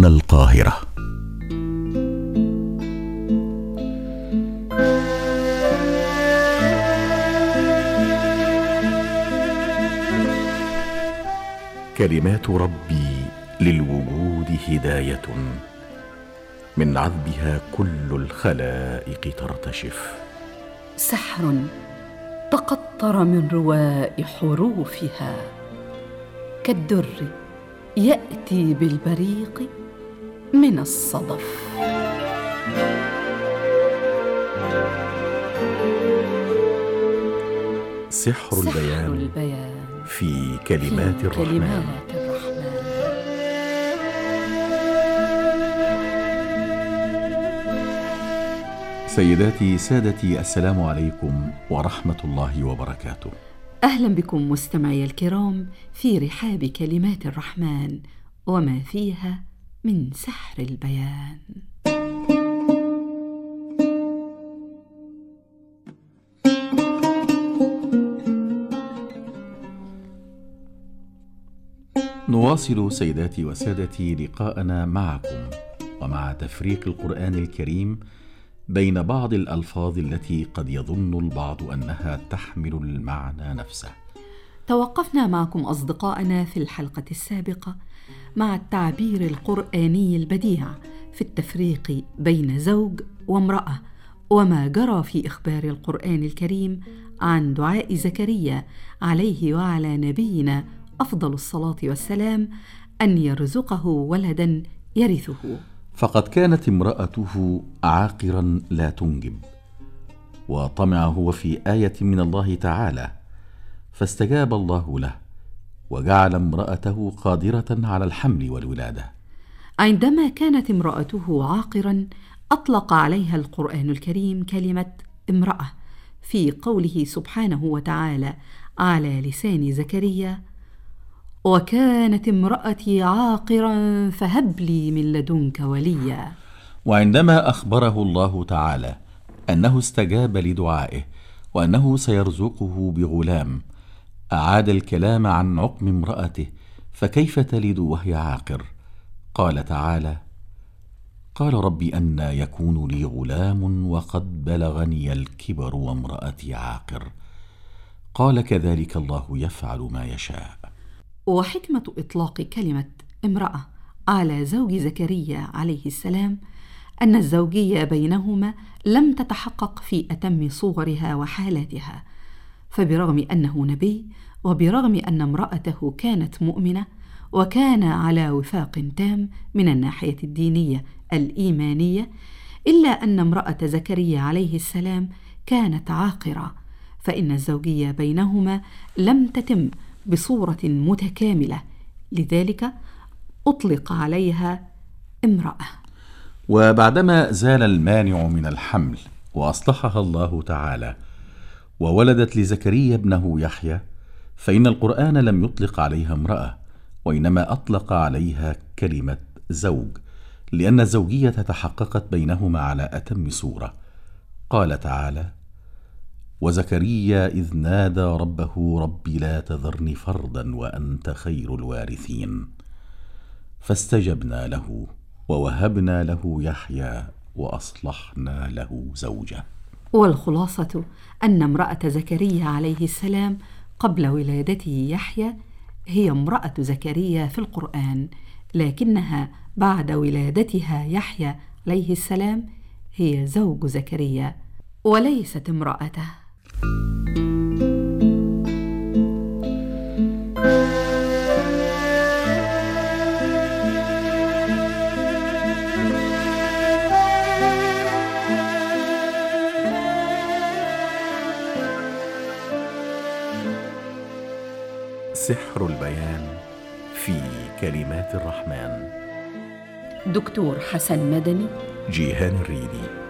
هنا القاهرة. كلمات ربي للوجود هداية. من عذبها كل الخلائق ترتشف. سحر تقطر من رواء حروفها كالدر يأتي بالبريق من الصدف. سحر سحر البيان البيان في كلمات في الرحمن. كلمات الرحمن. سيداتي سادتي السلام عليكم ورحمة الله وبركاته. أهلا بكم مستمعي الكرام في رحاب كلمات الرحمن وما فيها من سحر البيان. نواصل سيداتي وسادتي لقاءنا معكم ومع تفريق القرآن الكريم بين بعض الألفاظ التي قد يظن البعض أنها تحمل المعنى نفسه. توقفنا معكم اصدقائنا في الحلقة السابقة مع التعبير القرآني البديع في التفريق بين زوج وامرأة وما جرى في إخبار القرآن الكريم عن دعاء زكريا عليه وعلى نبينا أفضل الصلاة والسلام أن يرزقه ولدا يرثه. فقد كانت امرأته عاقرا لا تنجب وطمع هو في آية من الله تعالى فاستجاب الله له وجعل امرأته قادرة على الحمل والولادة. عندما كانت امرأته عاقرا أطلق عليها القرآن الكريم كلمة امرأة في قوله سبحانه وتعالى على لسان زكريا وكانت امرأتي عاقرا فهب لي من لدنك وليا. وعندما أخبره الله تعالى أنه استجاب لدعائه وأنه سيرزقه بغلام أعاد الكلام عن عقم امرأته فكيف تلد وهي عاقر؟ قال تعالى قال رب أن يكون لي غلام وقد بلغني الكبر وامرأتي عاقر. قال كذلك الله يفعل ما يشاء. وحكمة إطلاق كلمة امرأة على زوج زكريا عليه السلام أن الزوجية بينهما لم تتحقق في أتم صورها وحالاتها فبرغم أنه نبي وبرغم أن امرأته كانت مؤمنة وكان على وفاق تام من الناحية الدينية الإيمانية إلا أن امرأة زكريا عليه السلام كانت عاقرة فإن الزوجية بينهما لم تتم بصورة متكاملة. لذلك أطلق عليها امرأة. وبعدما زال المانع من الحمل وأصلحها الله تعالى وولدت لزكريا ابنه يحيى فإن القرآن لم يطلق عليها امرأة وإنما أطلق عليها كلمة زوج لأن الزوجية تحققت بينهما على أتم صورة. قال تعالى وزكريا إذ نادى ربه رب لا تذرني فردا وأنت خير الوارثين. فاستجبنا له ووهبنا له يحيى وأصلحنا له زوجه. والخلاصة أن امرأة زكريا عليه السلام قبل ولادته يحيى هي امرأة زكريا في القرآن لكنها بعد ولادتها يحيى عليه السلام هي زوج زكريا وليست امرأته. سحر البيان في كلمات الرحمن. دكتور حسن مدني. جيهان الريدي.